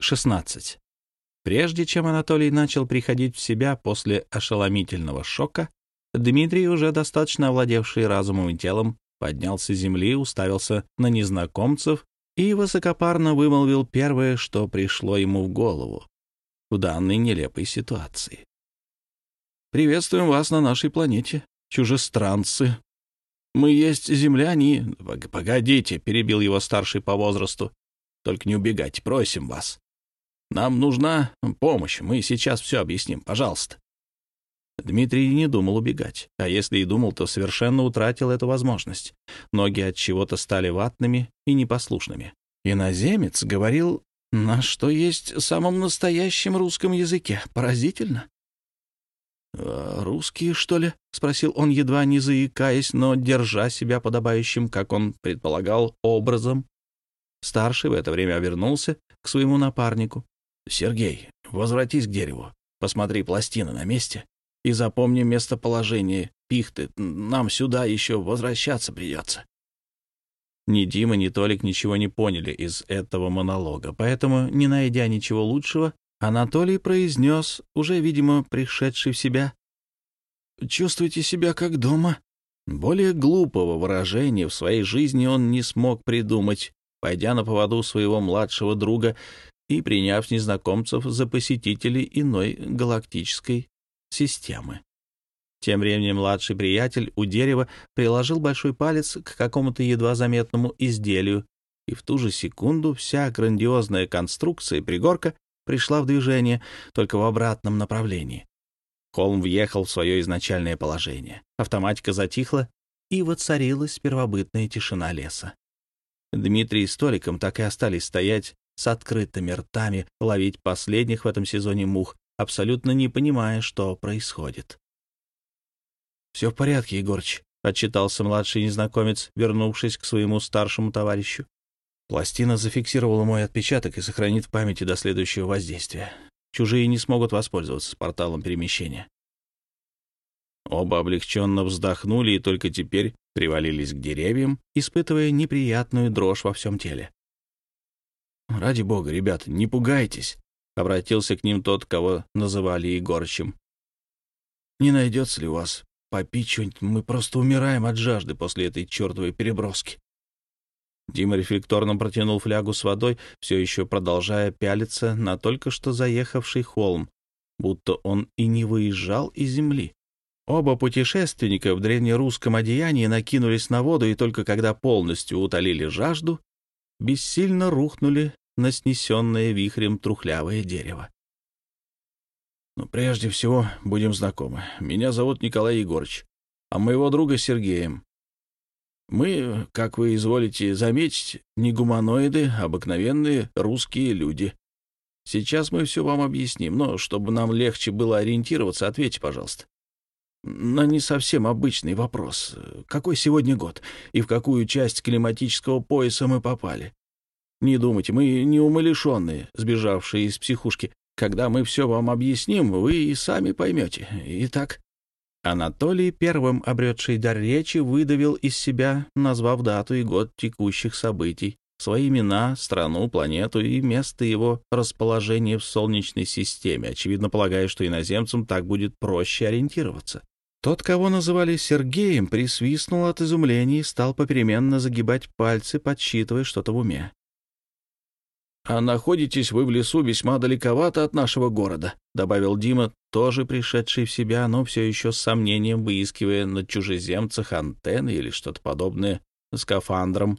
16. Прежде чем Анатолий начал приходить в себя после ошеломительного шока, Дмитрий, уже достаточно овладевший разумом и телом, поднялся с земли, уставился на незнакомцев и высокопарно вымолвил первое, что пришло ему в голову в данной нелепой ситуации. «Приветствуем вас на нашей планете, чужестранцы. Мы есть земляне...» «Погодите», — перебил его старший по возрасту. «Только не убегайте, просим вас. Нам нужна помощь, мы сейчас все объясним, пожалуйста». Дмитрий не думал убегать, а если и думал, то совершенно утратил эту возможность. Ноги от чего-то стали ватными и непослушными. Иноземец говорил на что есть самом настоящем русском языке. Поразительно. «А «Русские, что ли?» — спросил он, едва не заикаясь, но держа себя подобающим, как он предполагал, образом. Старший в это время обернулся к своему напарнику. «Сергей, возвратись к дереву. Посмотри, пластина на месте и запомни местоположение пихты. Нам сюда еще возвращаться придется». Ни Дима, ни Толик ничего не поняли из этого монолога, поэтому, не найдя ничего лучшего, Анатолий произнес, уже, видимо, пришедший в себя, «Чувствуйте себя как дома». Более глупого выражения в своей жизни он не смог придумать, пойдя на поводу своего младшего друга и приняв незнакомцев за посетителей иной галактической системы. Тем временем младший приятель у дерева приложил большой палец к какому-то едва заметному изделию, и в ту же секунду вся грандиозная конструкция пригорка пришла в движение, только в обратном направлении. Холм въехал в свое изначальное положение. Автоматика затихла, и воцарилась первобытная тишина леса. Дмитрий с Толиком так и остались стоять с открытыми ртами, ловить последних в этом сезоне мух, абсолютно не понимая, что происходит. «Все в порядке, Егорыч», — отчитался младший незнакомец, вернувшись к своему старшему товарищу. «Пластина зафиксировала мой отпечаток и сохранит в памяти до следующего воздействия. Чужие не смогут воспользоваться порталом перемещения». Оба облегченно вздохнули и только теперь привалились к деревьям, испытывая неприятную дрожь во всем теле. «Ради бога, ребята, не пугайтесь», — обратился к ним тот, кого называли Егорычем. «Не найдется ли у вас Попить что-нибудь, мы просто умираем от жажды после этой чертовой переброски. Дима рефлекторно протянул флягу с водой, все еще продолжая пялиться на только что заехавший холм, будто он и не выезжал из земли. Оба путешественника в древнерусском одеянии накинулись на воду, и только когда полностью утолили жажду, бессильно рухнули на снесенное вихрем трухлявое дерево. Но прежде всего будем знакомы. Меня зовут Николай Егорович, а моего друга Сергеем. Мы, как вы изволите заметить, не гуманоиды, а обыкновенные русские люди. Сейчас мы все вам объясним, но чтобы нам легче было ориентироваться, ответьте, пожалуйста. На не совсем обычный вопрос. Какой сегодня год и в какую часть климатического пояса мы попали? Не думайте, мы не умалишенные, сбежавшие из психушки. Когда мы все вам объясним, вы и сами поймете. Итак...» Анатолий, первым обретший дар речи, выдавил из себя, назвав дату и год текущих событий, свои имена, страну, планету и место его расположения в Солнечной системе, очевидно полагая, что иноземцам так будет проще ориентироваться. Тот, кого называли Сергеем, присвистнул от изумления и стал попеременно загибать пальцы, подсчитывая что-то в уме. «А находитесь вы в лесу весьма далековато от нашего города», — добавил Дима, тоже пришедший в себя, но все еще с сомнением выискивая на чужеземцах антенны или что-то подобное скафандром.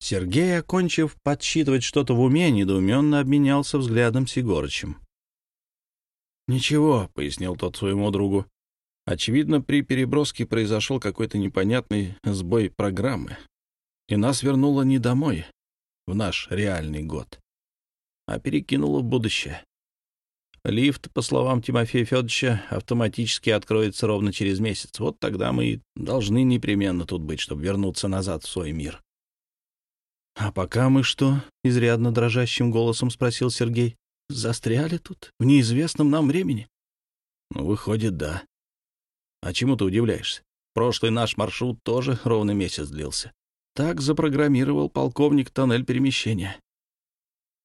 Сергей, окончив подсчитывать что-то в уме, недоуменно обменялся взглядом с Егорычем. «Ничего», — пояснил тот своему другу. «Очевидно, при переброске произошел какой-то непонятный сбой программы, и нас вернуло не домой, в наш реальный год, а перекинула в будущее. Лифт, по словам Тимофея Федоровича, автоматически откроется ровно через месяц. Вот тогда мы должны непременно тут быть, чтобы вернуться назад в свой мир. — А пока мы что? — изрядно дрожащим голосом спросил Сергей. — Застряли тут, в неизвестном нам времени? Ну, выходит, да. А чему ты удивляешься? Прошлый наш маршрут тоже ровно месяц длился. Так запрограммировал полковник тоннель перемещения.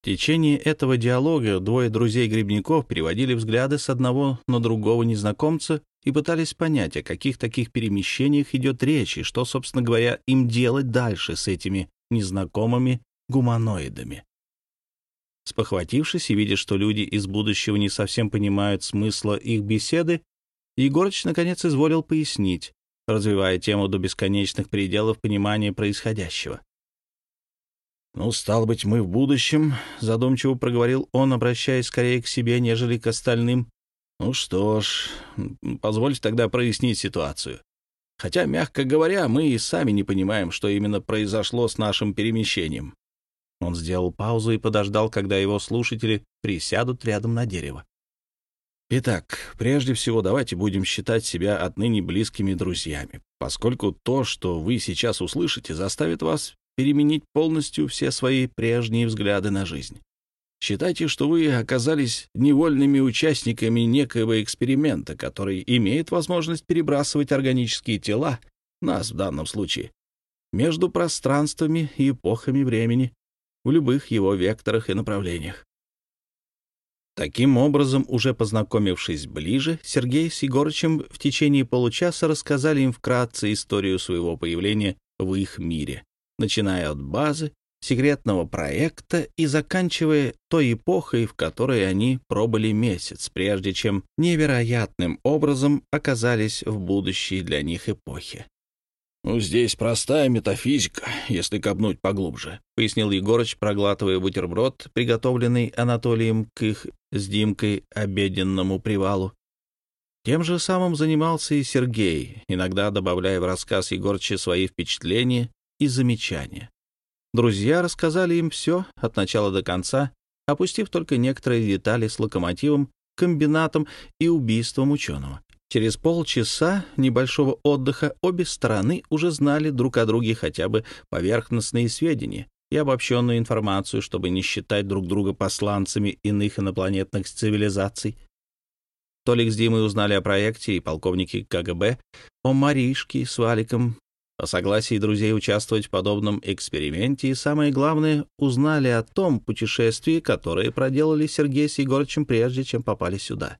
В течение этого диалога двое друзей-грибников переводили взгляды с одного на другого незнакомца и пытались понять, о каких таких перемещениях идет речь и что, собственно говоря, им делать дальше с этими незнакомыми гуманоидами. Спохватившись и видя, что люди из будущего не совсем понимают смысла их беседы, Егорыч наконец изволил пояснить, развивая тему до бесконечных пределов понимания происходящего. «Ну, стало быть, мы в будущем», — задумчиво проговорил он, обращаясь скорее к себе, нежели к остальным. «Ну что ж, позвольте тогда прояснить ситуацию. Хотя, мягко говоря, мы и сами не понимаем, что именно произошло с нашим перемещением». Он сделал паузу и подождал, когда его слушатели присядут рядом на дерево. Итак, прежде всего давайте будем считать себя отныне близкими друзьями, поскольку то, что вы сейчас услышите, заставит вас переменить полностью все свои прежние взгляды на жизнь. Считайте, что вы оказались невольными участниками некоего эксперимента, который имеет возможность перебрасывать органические тела, нас в данном случае, между пространствами и эпохами времени в любых его векторах и направлениях. Таким образом, уже познакомившись ближе, Сергей с Егорычем в течение получаса рассказали им вкратце историю своего появления в их мире начиная от базы, секретного проекта и заканчивая той эпохой, в которой они пробыли месяц, прежде чем невероятным образом оказались в будущей для них эпохе. «Ну, здесь простая метафизика, если копнуть поглубже», — пояснил Егорыч, проглатывая бутерброд, приготовленный Анатолием к их с Димкой обеденному привалу. Тем же самым занимался и Сергей, иногда добавляя в рассказ Егорыча свои впечатления и замечания. Друзья рассказали им все от начала до конца, опустив только некоторые детали с локомотивом, комбинатом и убийством ученого. Через полчаса небольшого отдыха обе стороны уже знали друг о друге хотя бы поверхностные сведения и обобщенную информацию, чтобы не считать друг друга посланцами иных инопланетных цивилизаций. Толик с Димой узнали о проекте и полковники КГБ, о Маришке с Валиком о согласии друзей участвовать в подобном эксперименте и, самое главное, узнали о том путешествии, которое проделали Сергей с Егорычем прежде, чем попали сюда.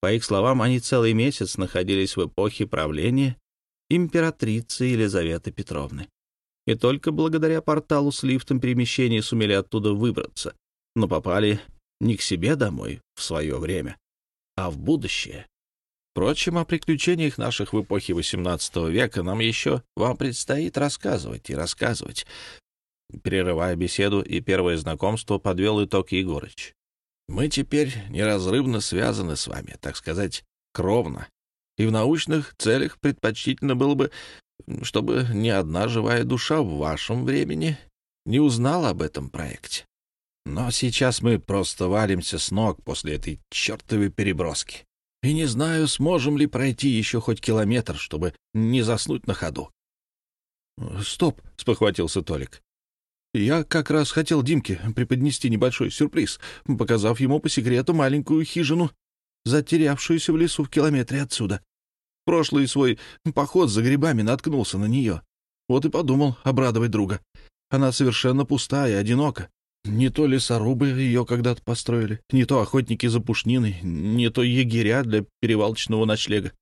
По их словам, они целый месяц находились в эпохе правления императрицы Елизаветы Петровны. И только благодаря порталу с лифтом перемещения сумели оттуда выбраться, но попали не к себе домой в свое время, а в будущее. Впрочем, о приключениях наших в эпохе XVIII века нам еще вам предстоит рассказывать и рассказывать. Прерывая беседу и первое знакомство, подвел итог Егорыч. Мы теперь неразрывно связаны с вами, так сказать, кровно. И в научных целях предпочтительно было бы, чтобы ни одна живая душа в вашем времени не узнала об этом проекте. Но сейчас мы просто валимся с ног после этой чертовой переброски и не знаю, сможем ли пройти еще хоть километр, чтобы не заснуть на ходу. — Стоп, — спохватился Толик. — Я как раз хотел Димке преподнести небольшой сюрприз, показав ему по секрету маленькую хижину, затерявшуюся в лесу в километре отсюда. Прошлый свой поход за грибами наткнулся на нее. Вот и подумал обрадовать друга. Она совершенно пустая и одинока. Не то лесорубы ее когда-то построили, не то охотники за пушниной, не то егеря для перевалочного ночлега.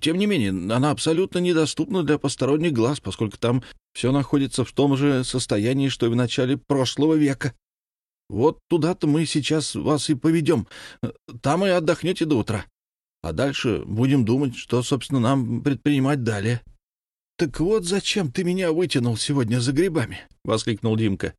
Тем не менее, она абсолютно недоступна для посторонних глаз, поскольку там все находится в том же состоянии, что и в начале прошлого века. Вот туда-то мы сейчас вас и поведем. Там и отдохнете до утра. А дальше будем думать, что, собственно, нам предпринимать далее. — Так вот зачем ты меня вытянул сегодня за грибами? — воскликнул Димка.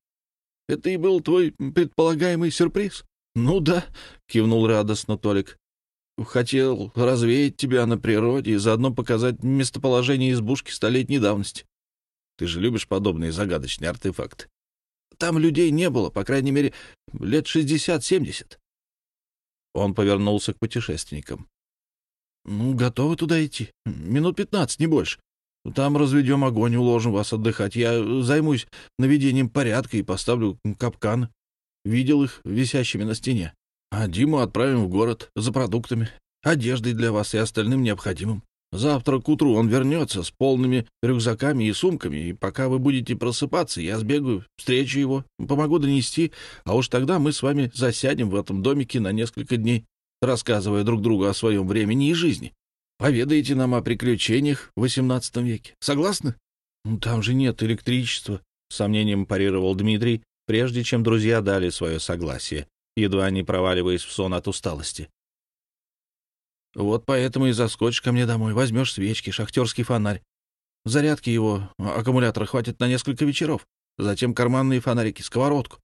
Это и был твой предполагаемый сюрприз? — Ну да, — кивнул радостно Толик. — Хотел развеять тебя на природе и заодно показать местоположение избушки столетней давности. Ты же любишь подобные загадочные артефакты. Там людей не было, по крайней мере, лет шестьдесят-семьдесят. Он повернулся к путешественникам. — Ну, готовы туда идти. Минут пятнадцать, не больше. Там разведем огонь, уложим вас отдыхать. Я займусь наведением порядка и поставлю капкан. Видел их висящими на стене. А Диму отправим в город за продуктами, одеждой для вас и остальным необходимым. Завтра к утру он вернется с полными рюкзаками и сумками, и пока вы будете просыпаться, я сбегаю, встречу его, помогу донести, а уж тогда мы с вами засядем в этом домике на несколько дней, рассказывая друг другу о своем времени и жизни. Поведаете нам о приключениях в XVIII веке. Согласны? Ну, там же нет электричества, — сомнением парировал Дмитрий, прежде чем друзья дали свое согласие, едва не проваливаясь в сон от усталости. Вот поэтому и заскочишь ко мне домой, возьмешь свечки, шахтерский фонарь. Зарядки его аккумулятора хватит на несколько вечеров. Затем карманные фонарики, сковородку.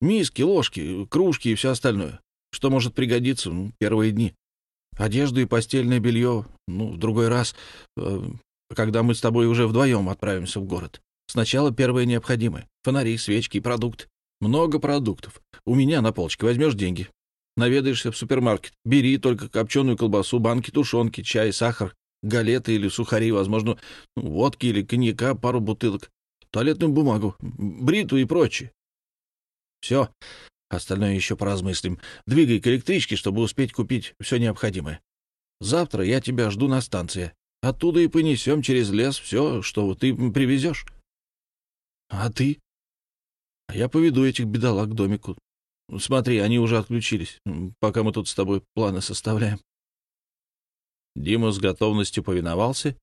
Миски, ложки, кружки и все остальное, что может пригодиться ну, первые дни. Одежду и постельное белье, ну, в другой раз, э, когда мы с тобой уже вдвоем отправимся в город. Сначала первое необходимое — фонари, свечки продукт. Много продуктов. У меня на полочке возьмешь деньги, Наведаешься в супермаркет. Бери только копченую колбасу, банки тушенки, чай, сахар, галеты или сухари, возможно, водки или коньяка, пару бутылок, туалетную бумагу, бритву и прочее. Все. Остальное еще поразмыслим. Двигай к электричке, чтобы успеть купить все необходимое. Завтра я тебя жду на станции. Оттуда и понесем через лес все, что ты привезешь. А ты? Я поведу этих бедолаг к домику. Смотри, они уже отключились, пока мы тут с тобой планы составляем. Дима с готовностью повиновался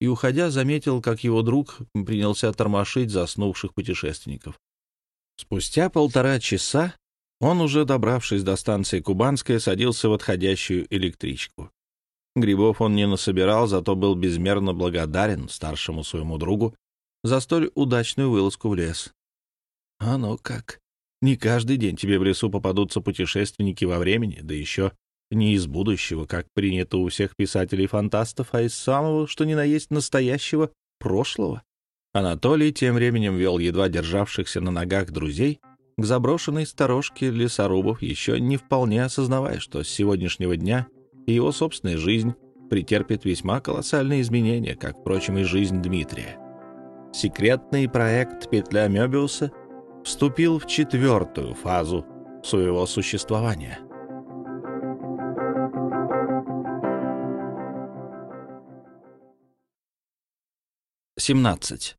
и, уходя, заметил, как его друг принялся тормошить заснувших путешественников. Спустя полтора часа он, уже добравшись до станции Кубанская, садился в отходящую электричку. Грибов он не насобирал, зато был безмерно благодарен старшему своему другу за столь удачную вылазку в лес. А ну как! Не каждый день тебе в лесу попадутся путешественники во времени, да еще не из будущего, как принято у всех писателей-фантастов, а из самого, что ни на есть настоящего, прошлого. Anатолий тем временем вел едва державшихся на ногах друзей к заброшенной сторожке лесорубов, еще не вполне осознавая, что с сегодняшнего дня его собственная жизнь претерпит весьма колоссальные изменения, как, впрочем, и жизнь Дмитрия. Секретный проект «Петля Мёбиуса» — вступил в четвертую фазу своего существования. Семнадцать.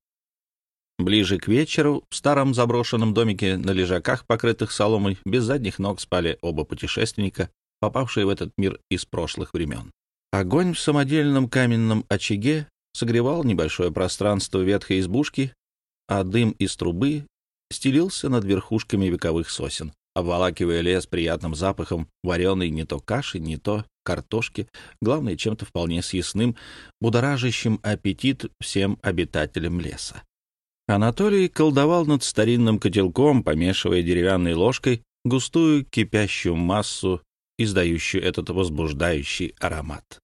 Ближе к вечеру в старом заброшенном домике на лежаках, покрытых соломой, без задних ног спали оба путешественника, попавшие в этот мир из прошлых времен. Огонь в самодельном каменном очаге согревал небольшое пространство ветхой избушки, а дым из трубы стелился над верхушками вековых сосен, обволакивая лес приятным запахом вареной не то каши, не то картошки, главное, чем-то вполне съестным, будоражащим аппетит всем обитателям леса. Анатолий колдовал над старинным котелком, помешивая деревянной ложкой густую кипящую массу, издающую этот возбуждающий аромат.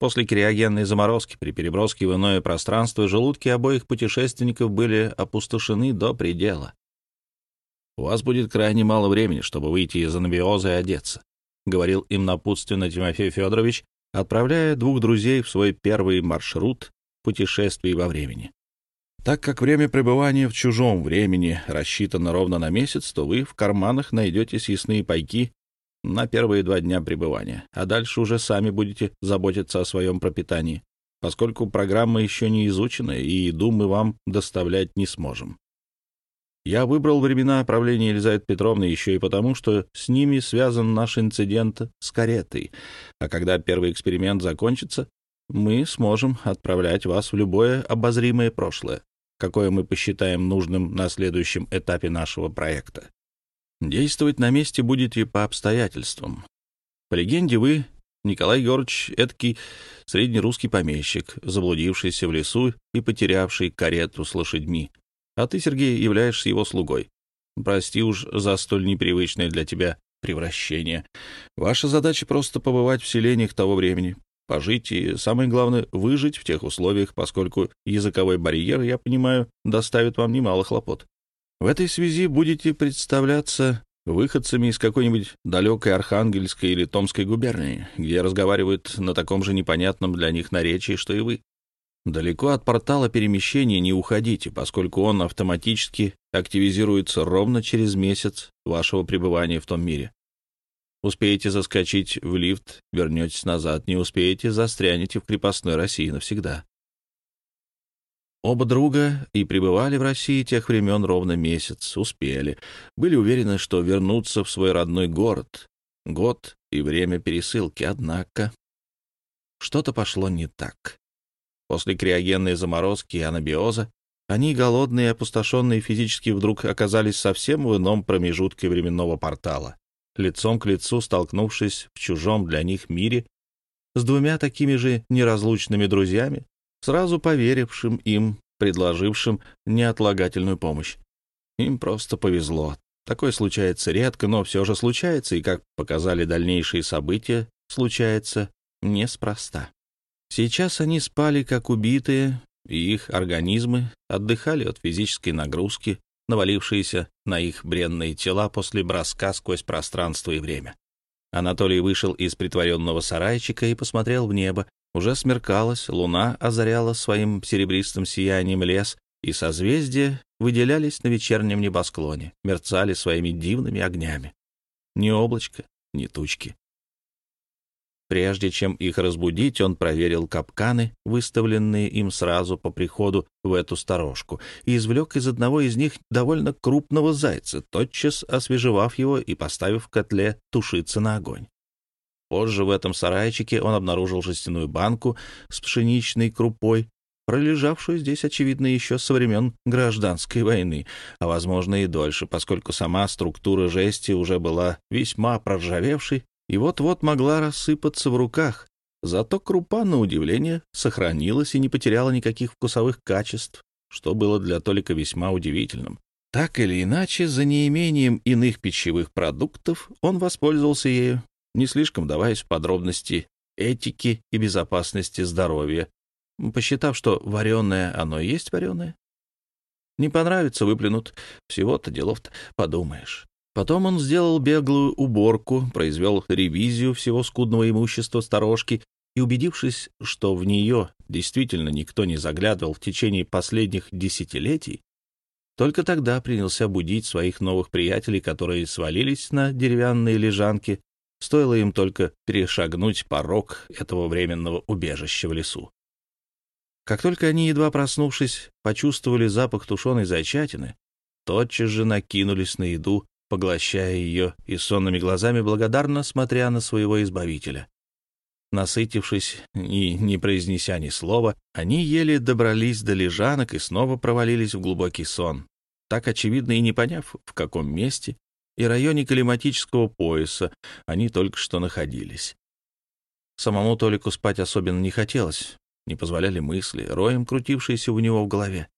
После криогенной заморозки при переброске в иное пространство желудки обоих путешественников были опустошены до предела. «У вас будет крайне мало времени, чтобы выйти из анабиоза и одеться», — говорил им напутственно Тимофей Федорович, отправляя двух друзей в свой первый маршрут путешествий во времени. Так как время пребывания в чужом времени рассчитано ровно на месяц, то вы в карманах найдете съестные пайки на первые два дня пребывания, а дальше уже сами будете заботиться о своем пропитании, поскольку программа еще не изучена, и еду мы вам доставлять не сможем. Я выбрал времена правления Елизаветы Петровны еще и потому, что с ними связан наш инцидент с каретой, а когда первый эксперимент закончится, мы сможем отправлять вас в любое обозримое прошлое, какое мы посчитаем нужным на следующем этапе нашего проекта. Действовать на месте будете по обстоятельствам. По легенде, вы, Николай Георгиевич, эдакий среднерусский помещик, заблудившийся в лесу и потерявший карету с лошадьми. А ты, Сергей, являешься его слугой. Прости уж за столь непривычное для тебя превращение. Ваша задача просто побывать в селениях того времени, пожить и, самое главное, выжить в тех условиях, поскольку языковой барьер, я понимаю, доставит вам немало хлопот. В этой связи будете представляться выходцами из какой-нибудь далекой Архангельской или Томской губернии, где разговаривают на таком же непонятном для них наречии, что и вы. Далеко от портала перемещения не уходите, поскольку он автоматически активизируется ровно через месяц вашего пребывания в том мире. Успеете заскочить в лифт, вернетесь назад. Не успеете, застрянете в крепостной России навсегда. Оба друга и пребывали в России тех времен ровно месяц, успели. Были уверены, что вернутся в свой родной город. Год и время пересылки, однако... Что-то пошло не так. После криогенной заморозки и анабиоза они, голодные и опустошенные физически, вдруг оказались совсем в ином промежутке временного портала лицом к лицу столкнувшись в чужом для них мире с двумя такими же неразлучными друзьями, сразу поверившим им, предложившим неотлагательную помощь. Им просто повезло. Такое случается редко, но все же случается, и, как показали дальнейшие события, случается неспроста. Сейчас они спали как убитые, и их организмы отдыхали от физической нагрузки, навалившиеся на их бренные тела после броска сквозь пространство и время. Анатолий вышел из притворенного сарайчика и посмотрел в небо. Уже смеркалось, луна озаряла своим серебристым сиянием лес, и созвездия выделялись на вечернем небосклоне, мерцали своими дивными огнями. Ни облачка, ни тучки. Прежде чем их разбудить, он проверил капканы, выставленные им сразу по приходу в эту сторожку, и извлек из одного из них довольно крупного зайца, тотчас освежевав его и поставив в котле тушиться на огонь. Позже в этом сарайчике он обнаружил жестяную банку с пшеничной крупой, пролежавшую здесь, очевидно, еще со времен гражданской войны, а, возможно, и дольше, поскольку сама структура жести уже была весьма проржавевшей и вот-вот могла рассыпаться в руках. Зато крупа, на удивление, сохранилась и не потеряла никаких вкусовых качеств, что было для Толика весьма удивительным. Так или иначе, за неимением иных пищевых продуктов он воспользовался ею, не слишком даваясь в подробности этики и безопасности здоровья, посчитав, что вареное оно есть вареное. Не понравится — выплюнут. Всего-то делов-то подумаешь. Потом он сделал беглую уборку, произвел ревизию всего скудного имущества сторожки и, убедившись, что в нее действительно никто не заглядывал в течение последних десятилетий, только тогда принялся будить своих новых приятелей, которые свалились на деревянные лежанки, стоило им только перешагнуть порог этого временного убежища в лесу. Как только они, едва проснувшись, почувствовали запах тушеной зайчатины, тотчас же накинулись на еду, поглощая ее и сонными глазами благодарно смотря на своего избавителя. Насытившись и не произнеся ни слова, они еле добрались до лежанок и снова провалились в глубокий сон, так очевидно и не поняв, в каком месте и районе климатического пояса они только что находились. Самому Толику спать особенно не хотелось, не позволяли мысли, роем крутившиеся у него в голове.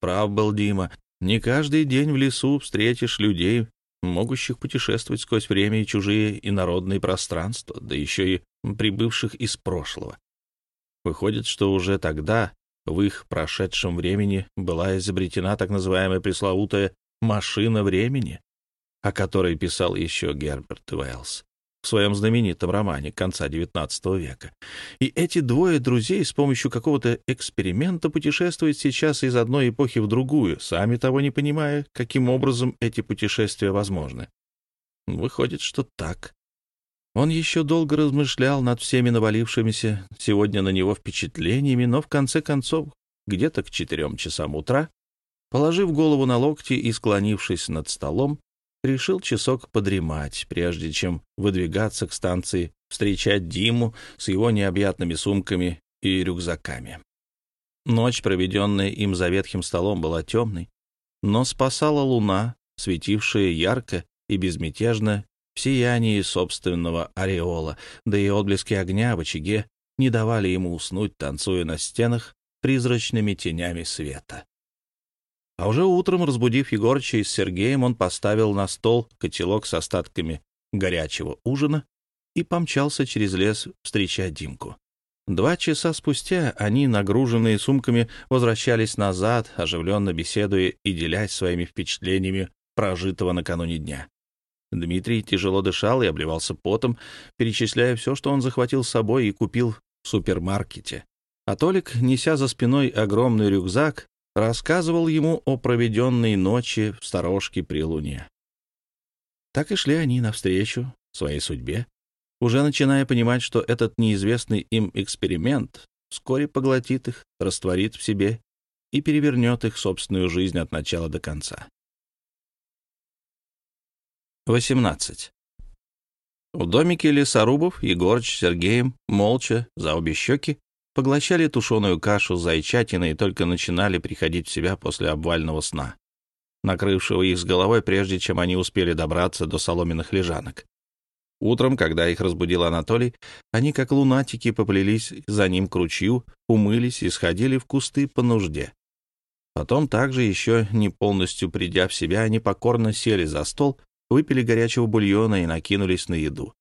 Прав был Дима, не каждый день в лесу встретишь людей, могущих путешествовать сквозь время и чужие инородные пространства, да еще и прибывших из прошлого. Выходит, что уже тогда, в их прошедшем времени, была изобретена так называемая пресловутая «машина времени», о которой писал еще Герберт Уэллс в своем знаменитом романе конца XIX века. И эти двое друзей с помощью какого-то эксперимента путешествуют сейчас из одной эпохи в другую, сами того не понимая, каким образом эти путешествия возможны. Выходит, что так. Он еще долго размышлял над всеми навалившимися сегодня на него впечатлениями, но в конце концов, где-то к четырем часам утра, положив голову на локти и склонившись над столом, решил часок подремать, прежде чем выдвигаться к станции, встречать Диму с его необъятными сумками и рюкзаками. Ночь, проведенная им за ветхим столом, была темной, но спасала луна, светившая ярко и безмятежно в сиянии собственного ореола, да и отблески огня в очаге не давали ему уснуть, танцуя на стенах призрачными тенями света. А уже утром, разбудив Егорыча и с Сергеем, он поставил на стол котелок с остатками горячего ужина и помчался через лес встречать Димку. Два часа спустя они, нагруженные сумками, возвращались назад, оживленно беседуя и делясь своими впечатлениями прожитого накануне дня. Дмитрий тяжело дышал и обливался потом, перечисляя все, что он захватил с собой и купил в супермаркете. А Толик, неся за спиной огромный рюкзак, рассказывал ему о проведенной ночи в сторожке при луне. Так и шли они навстречу, своей судьбе, уже начиная понимать, что этот неизвестный им эксперимент вскоре поглотит их, растворит в себе и перевернет их собственную жизнь от начала до конца. 18. В домике лесорубов Егорыч с Сергеем молча, за обе щеки, поглощали тушеную кашу с и только начинали приходить в себя после обвального сна, накрывшего их с головой, прежде чем они успели добраться до соломенных лежанок. Утром, когда их разбудил Анатолий, они, как лунатики, поплелись за ним к ручью, умылись и сходили в кусты по нужде. Потом, также еще не полностью придя в себя, они покорно сели за стол, выпили горячего бульона и накинулись на еду.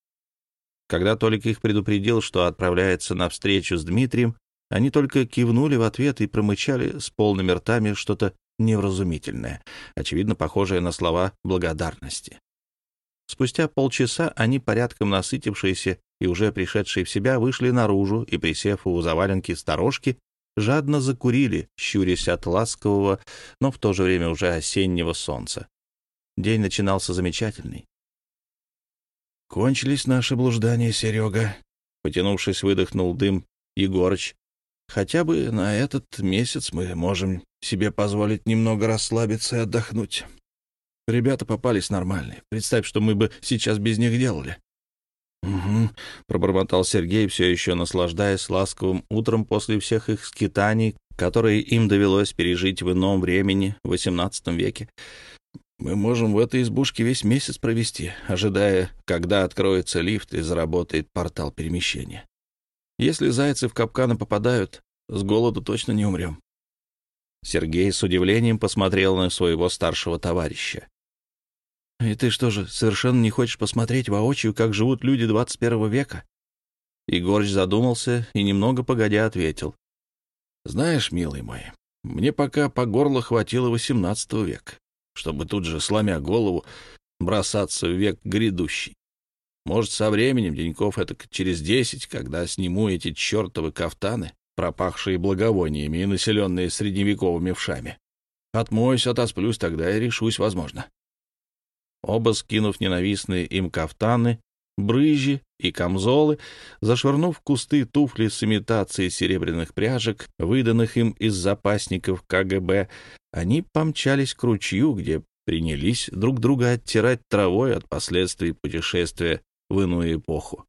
Когда Толик их предупредил, что отправляется на встречу с Дмитрием, они только кивнули в ответ и промычали с полными ртами что-то невразумительное, очевидно, похожее на слова благодарности. Спустя полчаса они, порядком насытившиеся и уже пришедшие в себя, вышли наружу и, присев у заваленки сторожки, жадно закурили, щурясь от ласкового, но в то же время уже осеннего солнца. День начинался замечательный. «Кончились наши блуждания, Серега», — потянувшись, выдохнул дым Егорыч. «Хотя бы на этот месяц мы можем себе позволить немного расслабиться и отдохнуть». Ребята попались нормальные. Представь, что мы бы сейчас без них делали. «Угу», — пробормотал Сергей, все еще наслаждаясь ласковым утром после всех их скитаний, которые им довелось пережить в ином времени, в XVIII веке. «Мы можем в этой избушке весь месяц провести, ожидая, когда откроется лифт и заработает портал перемещения. Если зайцы в капканы попадают, с голоду точно не умрем». Сергей с удивлением посмотрел на своего старшего товарища. «И ты что же, совершенно не хочешь посмотреть воочию, как живут люди 21 века?» Егорыч задумался и немного погодя ответил. «Знаешь, милый мой, мне пока по горло хватило XVIII века, чтобы тут же, сломя голову, бросаться в век грядущий. Может, со временем, деньков это через десять, когда сниму эти чертовы кафтаны, пропахшие благовониями и населенные средневековыми вшами. Отмоюсь, отосплюсь, тогда и решусь, возможно. Оба, скинув ненавистные им кафтаны, брыжи и камзолы, зашвырнув кусты туфли с имитацией серебряных пряжек, выданных им из запасников КГБ, они помчались к ручью, где принялись друг друга оттирать травой от последствий путешествия в иную эпоху.